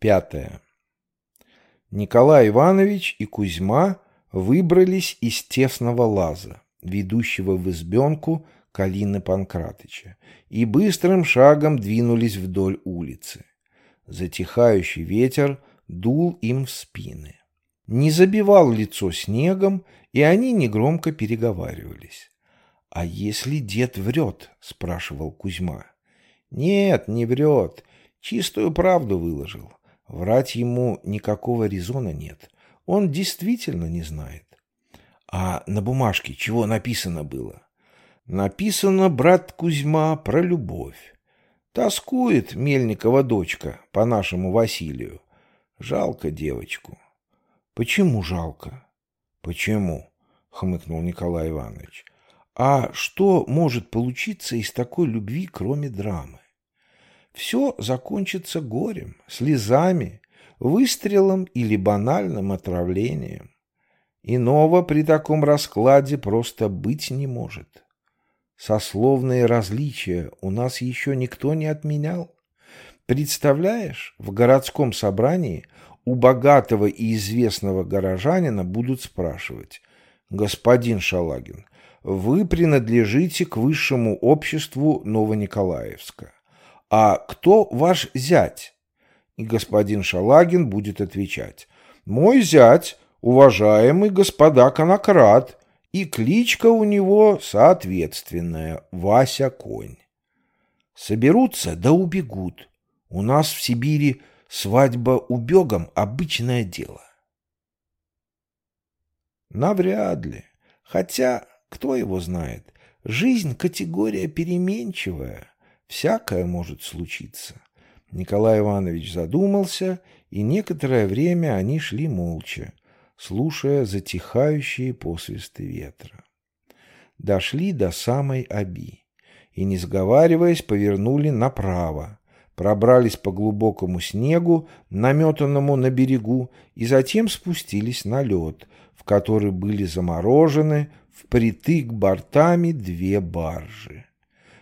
Пятое. Николай Иванович и Кузьма выбрались из тесного лаза, ведущего в избенку Калины Панкратыча, и быстрым шагом двинулись вдоль улицы. Затихающий ветер дул им в спины. Не забивал лицо снегом, и они негромко переговаривались. «А если дед врет?» — спрашивал Кузьма. «Нет, не врет. Чистую правду выложил. Врать ему никакого резона нет. Он действительно не знает. А на бумажке чего написано было? Написано, брат Кузьма, про любовь. Тоскует Мельникова дочка по нашему Василию. Жалко девочку. Почему жалко? Почему? Хмыкнул Николай Иванович. А что может получиться из такой любви, кроме драмы? Все закончится горем, слезами, выстрелом или банальным отравлением. Иного при таком раскладе просто быть не может. Сословные различия у нас еще никто не отменял. Представляешь, в городском собрании у богатого и известного горожанина будут спрашивать, «Господин Шалагин, вы принадлежите к высшему обществу Новониколаевска. «А кто ваш зять?» И господин Шалагин будет отвечать. «Мой зять, уважаемый господа конократ, и кличка у него соответственная — Вася Конь. Соберутся да убегут. У нас в Сибири свадьба убегом — обычное дело». Навряд ли. Хотя, кто его знает, жизнь — категория переменчивая. Всякое может случиться. Николай Иванович задумался, и некоторое время они шли молча, слушая затихающие посвисты ветра. Дошли до самой Аби и, не сговариваясь, повернули направо, пробрались по глубокому снегу, наметанному на берегу, и затем спустились на лед, в который были заморожены впритык бортами две баржи.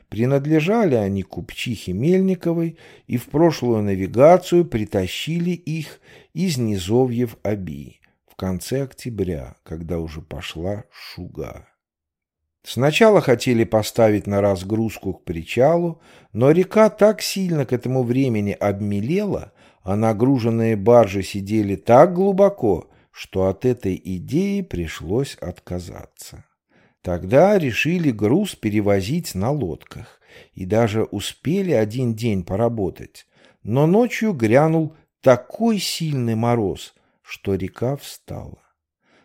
Принадлежали они купчихе Мельниковой и в прошлую навигацию притащили их из низовьев Аби в конце октября, когда уже пошла шуга. Сначала хотели поставить на разгрузку к причалу, но река так сильно к этому времени обмелела, а нагруженные баржи сидели так глубоко, что от этой идеи пришлось отказаться. Тогда решили груз перевозить на лодках и даже успели один день поработать. Но ночью грянул такой сильный мороз, что река встала.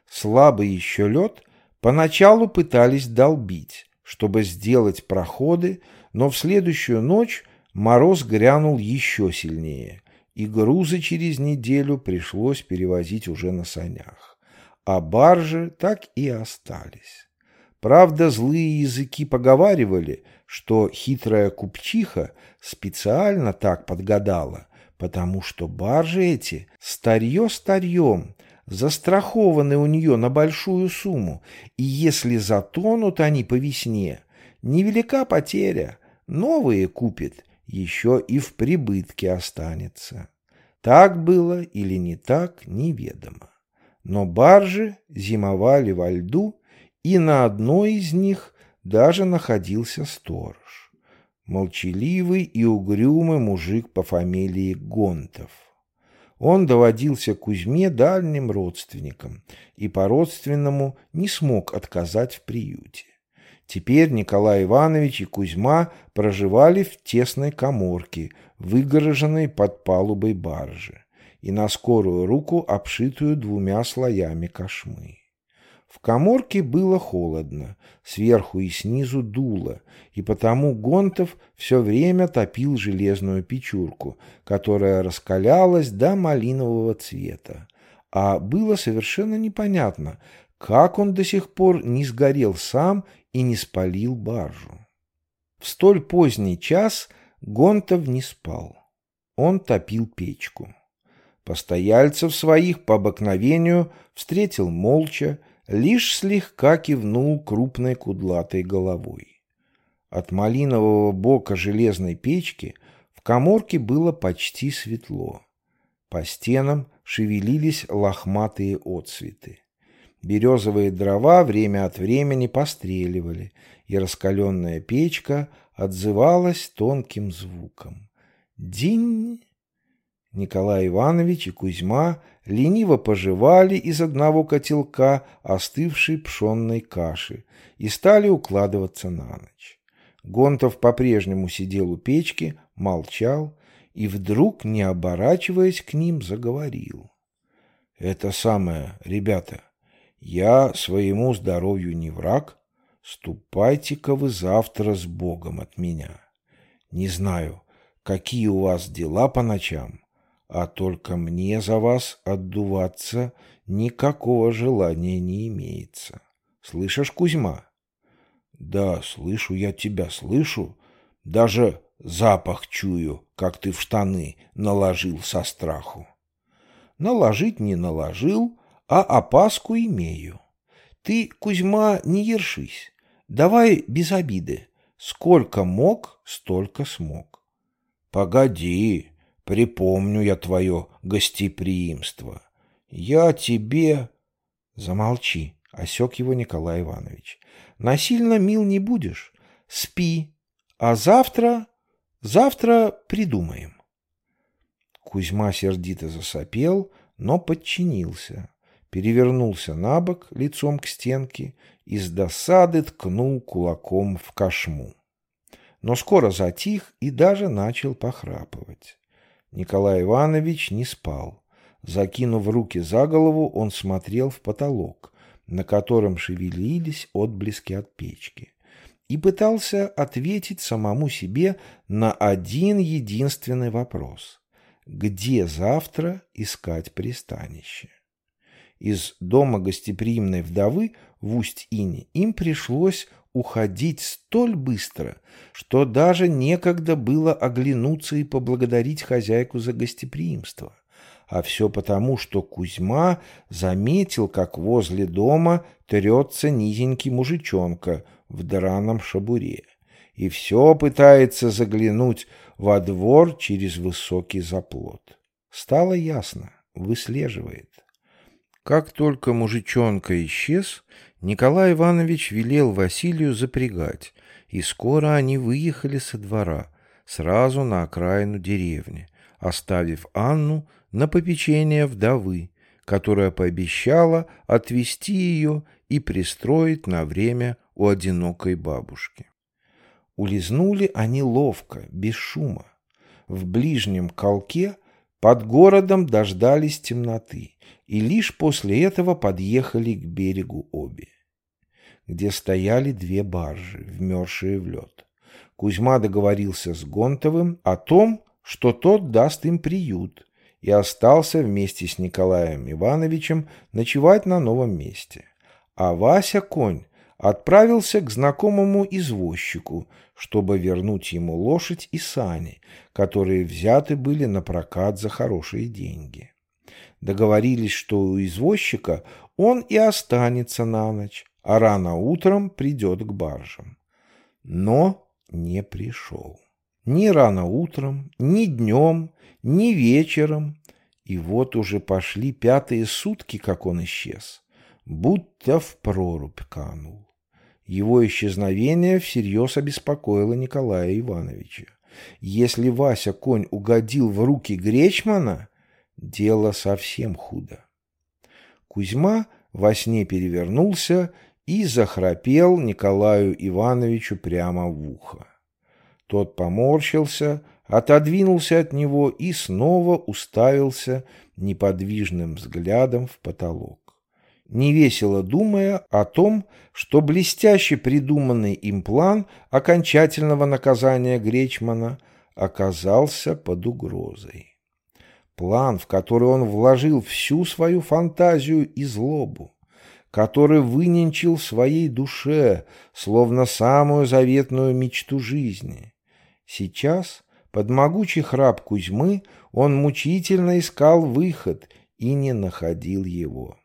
Слабый еще лед поначалу пытались долбить, чтобы сделать проходы, но в следующую ночь мороз грянул еще сильнее, и грузы через неделю пришлось перевозить уже на санях, а баржи так и остались. Правда, злые языки поговаривали, что хитрая купчиха специально так подгадала, потому что баржи эти старье старьем, застрахованы у нее на большую сумму, и если затонут они по весне, невелика потеря, новые купит, еще и в прибытке останется. Так было или не так, неведомо. Но баржи зимовали во льду, и на одной из них даже находился сторож. Молчаливый и угрюмый мужик по фамилии Гонтов. Он доводился Кузьме дальним родственником и по-родственному не смог отказать в приюте. Теперь Николай Иванович и Кузьма проживали в тесной коморке, выгороженной под палубой баржи, и на скорую руку обшитую двумя слоями кошмы. В коморке было холодно, сверху и снизу дуло, и потому Гонтов все время топил железную печурку, которая раскалялась до малинового цвета. А было совершенно непонятно, как он до сих пор не сгорел сам и не спалил баржу. В столь поздний час Гонтов не спал. Он топил печку. Постояльцев своих по обыкновению встретил молча, лишь слегка кивнул крупной кудлатой головой. От малинового бока железной печки в коморке было почти светло. По стенам шевелились лохматые отцветы. Березовые дрова время от времени постреливали, и раскаленная печка отзывалась тонким звуком. Динь! Николай Иванович и Кузьма лениво пожевали из одного котелка остывшей пшенной каши и стали укладываться на ночь. Гонтов по-прежнему сидел у печки, молчал и вдруг, не оборачиваясь к ним, заговорил. «Это самое, ребята, я своему здоровью не враг, ступайте-ка вы завтра с Богом от меня. Не знаю, какие у вас дела по ночам, а только мне за вас отдуваться никакого желания не имеется. Слышишь, Кузьма? Да, слышу я тебя, слышу. Даже запах чую, как ты в штаны наложил со страху. Наложить не наложил, а опаску имею. Ты, Кузьма, не ершись. Давай без обиды. Сколько мог, столько смог. Погоди, припомню я твое гостеприимство. Я тебе... Замолчи, осек его Николай Иванович. Насильно мил не будешь. Спи. А завтра... Завтра придумаем. Кузьма сердито засопел, но подчинился. Перевернулся на бок лицом к стенке и с досады ткнул кулаком в кошму. Но скоро затих и даже начал похрапывать. Николай Иванович не спал. Закинув руки за голову, он смотрел в потолок, на котором шевелились отблески от печки, и пытался ответить самому себе на один единственный вопрос. Где завтра искать пристанище? Из дома гостеприимной вдовы в Усть-Ине им пришлось уходить столь быстро, что даже некогда было оглянуться и поблагодарить хозяйку за гостеприимство. А все потому, что Кузьма заметил, как возле дома трется низенький мужичонка в драном шабуре и все пытается заглянуть во двор через высокий заплот. Стало ясно, выслеживает. Как только мужичонка исчез, Николай Иванович велел Василию запрягать, и скоро они выехали со двора, сразу на окраину деревни, оставив Анну на попечение вдовы, которая пообещала отвезти ее и пристроить на время у одинокой бабушки. Улизнули они ловко, без шума. В ближнем колке под городом дождались темноты и лишь после этого подъехали к берегу обе где стояли две баржи, вмерзшие в лед. Кузьма договорился с Гонтовым о том, что тот даст им приют, и остался вместе с Николаем Ивановичем ночевать на новом месте. А Вася Конь отправился к знакомому извозчику, чтобы вернуть ему лошадь и сани, которые взяты были на прокат за хорошие деньги. Договорились, что у извозчика он и останется на ночь, а рано утром придет к баржам. Но не пришел. Ни рано утром, ни днем, ни вечером. И вот уже пошли пятые сутки, как он исчез. Будто в прорубь канул. Его исчезновение всерьез обеспокоило Николая Ивановича. Если Вася конь угодил в руки Гречмана, дело совсем худо. Кузьма во сне перевернулся и захрапел Николаю Ивановичу прямо в ухо. Тот поморщился, отодвинулся от него и снова уставился неподвижным взглядом в потолок. Невесело думая о том, что блестяще придуманный им план окончательного наказания Гречмана оказался под угрозой. План, в который он вложил всю свою фантазию и злобу который выненчил своей душе, словно самую заветную мечту жизни. Сейчас, под могучий храп Кузьмы, он мучительно искал выход и не находил его.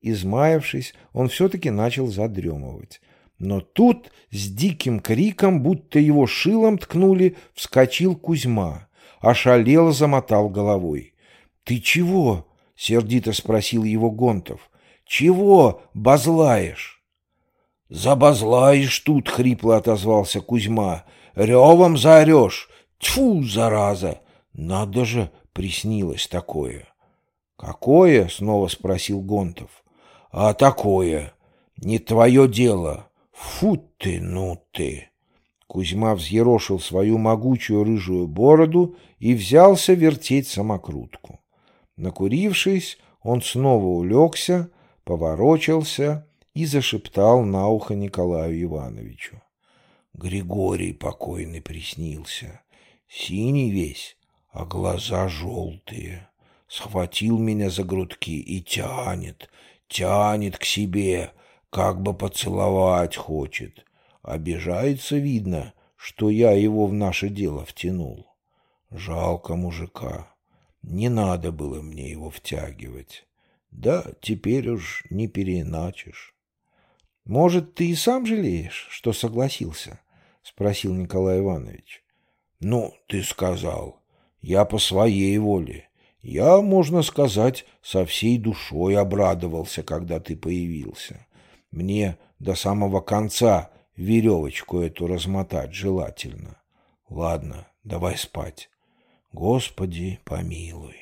Измаявшись, он все-таки начал задремывать. Но тут с диким криком, будто его шилом ткнули, вскочил Кузьма, ошалел, замотал головой. «Ты чего?» — сердито спросил его Гонтов. «Чего базлаешь?» «Забазлаешь тут!» — хрипло отозвался Кузьма. «Ревом заорешь! Тьфу, зараза! Надо же, приснилось такое!» «Какое?» — снова спросил Гонтов. «А такое! Не твое дело! Фу ты, ну ты!» Кузьма взъерошил свою могучую рыжую бороду и взялся вертеть самокрутку. Накурившись, он снова улегся, поворочился и зашептал на ухо Николаю Ивановичу. Григорий покойный приснился, синий весь, а глаза желтые. Схватил меня за грудки и тянет, тянет к себе, как бы поцеловать хочет. Обижается, видно, что я его в наше дело втянул. Жалко мужика. Не надо было мне его втягивать. Да, теперь уж не переиначишь. Может, ты и сам жалеешь, что согласился? Спросил Николай Иванович. Ну, ты сказал. Я по своей воле. Я, можно сказать, со всей душой обрадовался, когда ты появился. Мне до самого конца веревочку эту размотать желательно. Ладно, давай спать. Господи, помилуй.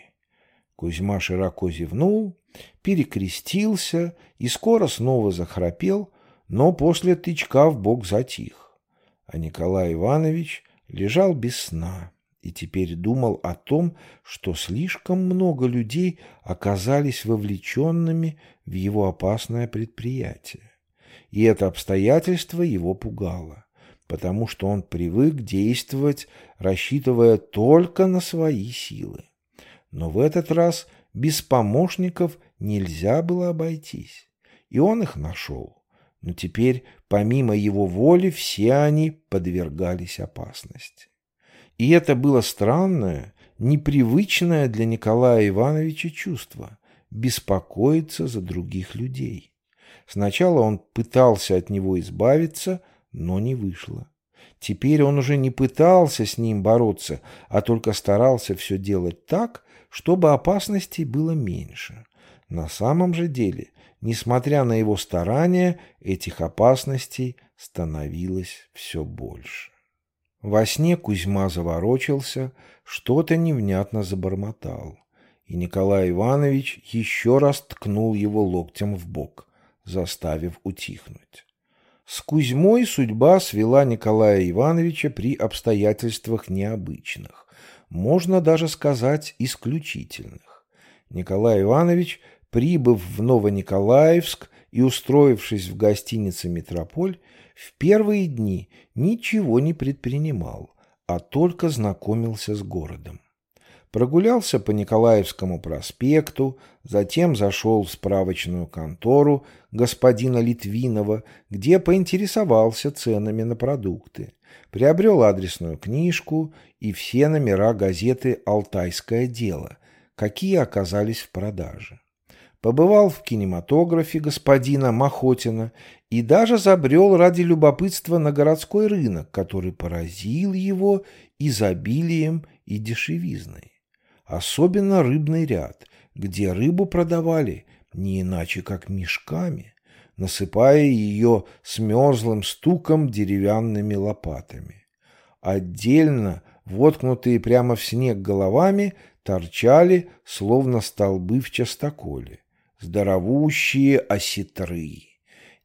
Кузьма широко зевнул, перекрестился и скоро снова захрапел, но после тычка в бок затих. А Николай Иванович лежал без сна и теперь думал о том, что слишком много людей оказались вовлеченными в его опасное предприятие. И это обстоятельство его пугало, потому что он привык действовать, рассчитывая только на свои силы. Но в этот раз без помощников нельзя было обойтись, и он их нашел. Но теперь, помимо его воли, все они подвергались опасности. И это было странное, непривычное для Николая Ивановича чувство – беспокоиться за других людей. Сначала он пытался от него избавиться, но не вышло. Теперь он уже не пытался с ним бороться, а только старался все делать так, чтобы опасностей было меньше. На самом же деле, несмотря на его старания, этих опасностей становилось все больше. Во сне Кузьма заворочился, что-то невнятно забормотал, и Николай Иванович еще раз ткнул его локтем в бок, заставив утихнуть. С Кузьмой судьба свела Николая Ивановича при обстоятельствах необычных, можно даже сказать исключительных. Николай Иванович, прибыв в Новониколаевск и устроившись в гостинице «Метрополь», в первые дни ничего не предпринимал, а только знакомился с городом. Прогулялся по Николаевскому проспекту, затем зашел в справочную контору господина Литвинова, где поинтересовался ценами на продукты, приобрел адресную книжку и все номера газеты «Алтайское дело», какие оказались в продаже побывал в кинематографе господина Махотина и даже забрел ради любопытства на городской рынок, который поразил его изобилием и дешевизной. Особенно рыбный ряд, где рыбу продавали не иначе, как мешками, насыпая ее с мерзлым стуком деревянными лопатами. Отдельно, воткнутые прямо в снег головами, торчали, словно столбы в частоколе здоровущие осетры.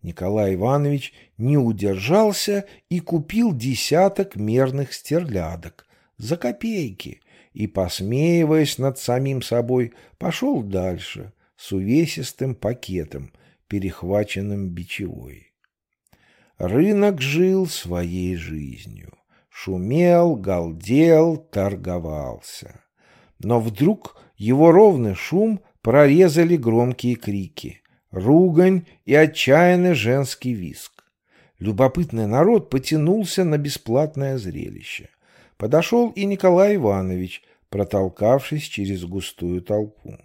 Николай Иванович не удержался и купил десяток мерных стерлядок за копейки и, посмеиваясь над самим собой, пошел дальше с увесистым пакетом, перехваченным бичевой. Рынок жил своей жизнью. Шумел, галдел, торговался. Но вдруг его ровный шум прорезали громкие крики, ругань и отчаянный женский виск. Любопытный народ потянулся на бесплатное зрелище. Подошел и Николай Иванович, протолкавшись через густую толпу.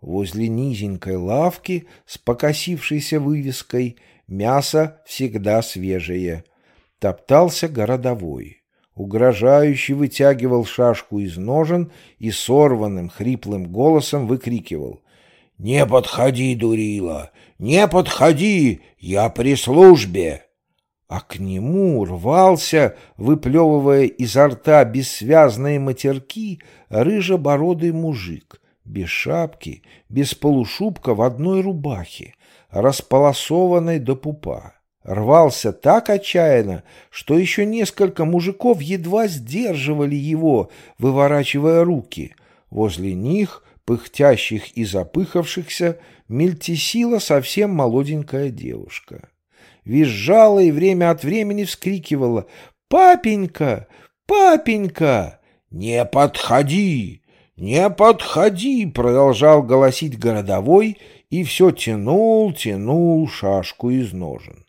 Возле низенькой лавки с покосившейся вывеской «Мясо всегда свежее» топтался городовой. Угрожающе вытягивал шашку из ножен и сорванным хриплым голосом выкрикивал «Не подходи, дурила! Не подходи! Я при службе!» А к нему рвался, выплевывая изо рта бессвязные матерки, рыжебородый мужик, без шапки, без полушубка в одной рубахе, располосованной до пупа. Рвался так отчаянно, что еще несколько мужиков едва сдерживали его, выворачивая руки. Возле них, пыхтящих и запыхавшихся, мельтесила совсем молоденькая девушка. Визжала и время от времени вскрикивала «Папенька! Папенька!» «Не подходи! Не подходи!» — продолжал голосить городовой и все тянул, тянул шашку из ножен.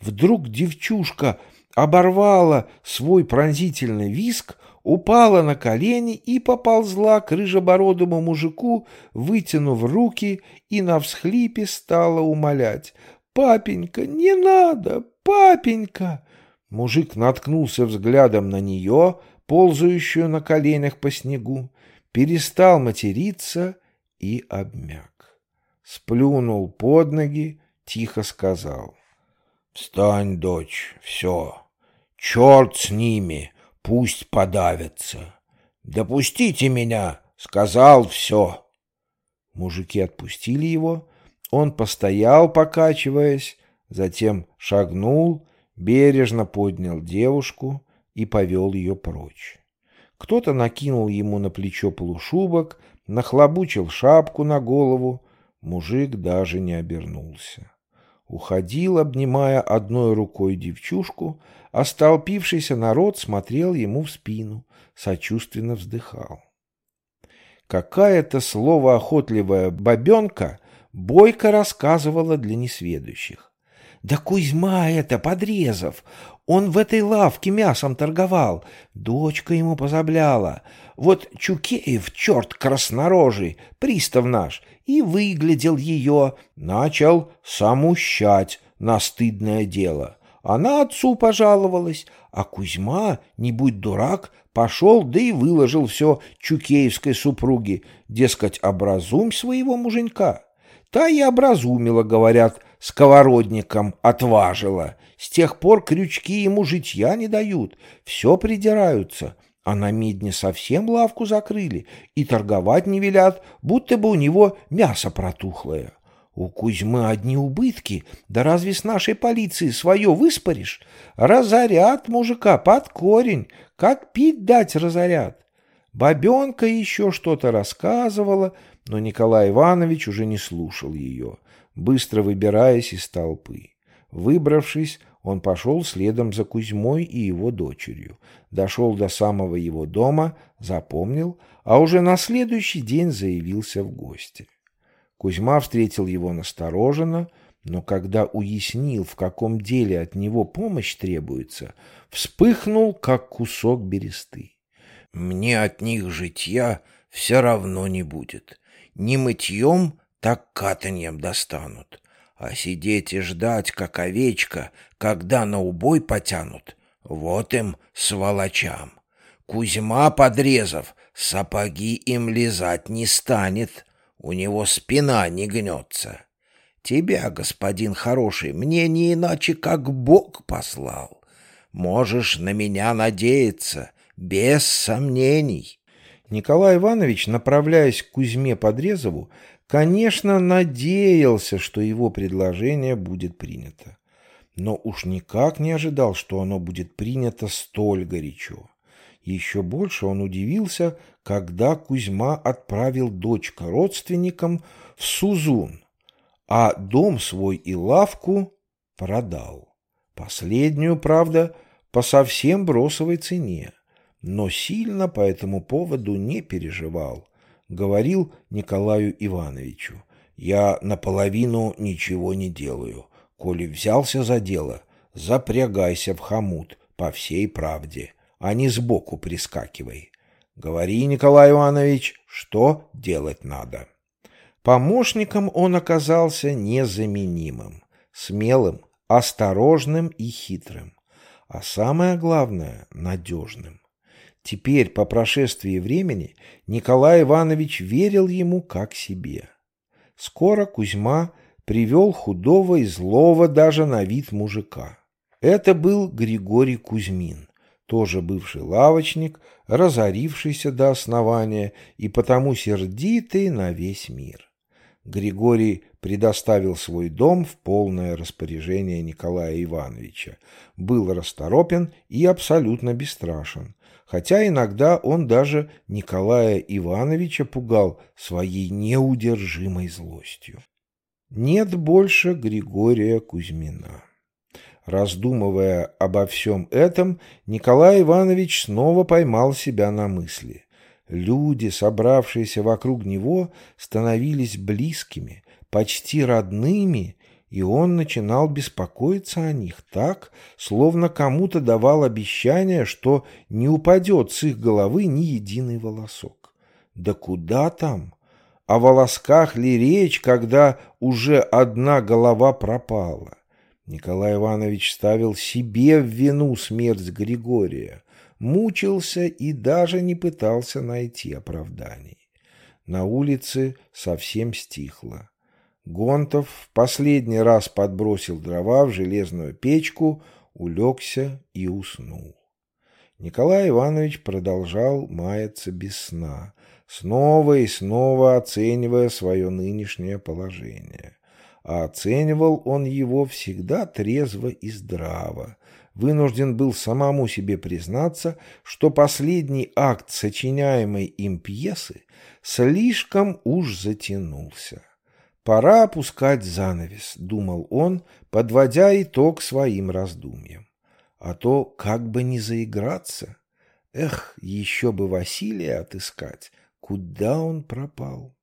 Вдруг девчушка оборвала свой пронзительный виск, упала на колени и поползла к рыжебородому мужику, вытянув руки и на всхлипе стала умолять. «Папенька, не надо! Папенька!» Мужик наткнулся взглядом на нее, ползающую на коленях по снегу, перестал материться и обмяк. Сплюнул под ноги, тихо сказал. «Встань, дочь, все. Черт с ними, пусть подавятся. Допустите меня, сказал все». Мужики отпустили его, он постоял, покачиваясь, затем шагнул, бережно поднял девушку и повел ее прочь. Кто-то накинул ему на плечо полушубок, нахлобучил шапку на голову, мужик даже не обернулся уходил, обнимая одной рукой девчушку, а столпившийся народ смотрел ему в спину, сочувственно вздыхал. Какая-то словоохотливая бабенка бойко рассказывала для несведущих. «Да Кузьма это, Подрезов! Он в этой лавке мясом торговал, дочка ему позабляла. Вот Чукеев, черт краснорожий, пристав наш, и выглядел ее, начал самущать на стыдное дело. Она отцу пожаловалась, а Кузьма, не будь дурак, пошел, да и выложил все Чукеевской супруге, дескать, образумь своего муженька. Та и образумила, говорят, сковородником отважила. С тех пор крючки ему житья не дают, все придираются. А на Мидне совсем лавку закрыли и торговать не велят, будто бы у него мясо протухлое. У Кузьмы одни убытки, да разве с нашей полиции свое выспоришь? Разорят мужика под корень, как пить дать разорят. Бабенка еще что-то рассказывала, но Николай Иванович уже не слушал ее, быстро выбираясь из толпы. Выбравшись, он пошел следом за Кузьмой и его дочерью, дошел до самого его дома, запомнил, а уже на следующий день заявился в гости. Кузьма встретил его настороженно, но когда уяснил, в каком деле от него помощь требуется, вспыхнул, как кусок бересты. «Мне от них житья все равно не будет. Не мытьем, так катаньем достанут. А сидеть и ждать, как овечка, когда на убой потянут, вот им, сволочам. Кузьма Подрезов сапоги им лизать не станет, у него спина не гнется. Тебя, господин хороший, мне не иначе, как Бог послал. Можешь на меня надеяться, без сомнений. Николай Иванович, направляясь к Кузьме Подрезову, Конечно, надеялся, что его предложение будет принято. Но уж никак не ожидал, что оно будет принято столь горячо. Еще больше он удивился, когда Кузьма отправил дочь к родственникам в Сузун, а дом свой и лавку продал. Последнюю, правда, по совсем бросовой цене, но сильно по этому поводу не переживал говорил Николаю Ивановичу. «Я наполовину ничего не делаю. Коли взялся за дело, запрягайся в хомут по всей правде, а не сбоку прискакивай. Говори, Николай Иванович, что делать надо». Помощником он оказался незаменимым, смелым, осторожным и хитрым. а самое главное – надежным. Теперь, по прошествии времени, Николай Иванович верил ему как себе. Скоро Кузьма привел худого и злого даже на вид мужика. Это был Григорий Кузьмин, тоже бывший лавочник, разорившийся до основания и потому сердитый на весь мир. Григорий предоставил свой дом в полное распоряжение Николая Ивановича, был расторопен и абсолютно бесстрашен, хотя иногда он даже Николая Ивановича пугал своей неудержимой злостью. Нет больше Григория Кузьмина. Раздумывая обо всем этом, Николай Иванович снова поймал себя на мысли. Люди, собравшиеся вокруг него, становились близкими, почти родными, и он начинал беспокоиться о них так, словно кому-то давал обещание, что не упадет с их головы ни единый волосок. Да куда там? О волосках ли речь, когда уже одна голова пропала? Николай Иванович ставил себе в вину смерть Григория, мучился и даже не пытался найти оправданий. На улице совсем стихло. Гонтов в последний раз подбросил дрова в железную печку, улегся и уснул. Николай Иванович продолжал маяться без сна, снова и снова оценивая свое нынешнее положение. А оценивал он его всегда трезво и здраво, вынужден был самому себе признаться, что последний акт сочиняемой им пьесы слишком уж затянулся. «Пора опускать занавес», — думал он, подводя итог своим раздумьям. «А то как бы не заиграться. Эх, еще бы Василия отыскать. Куда он пропал?»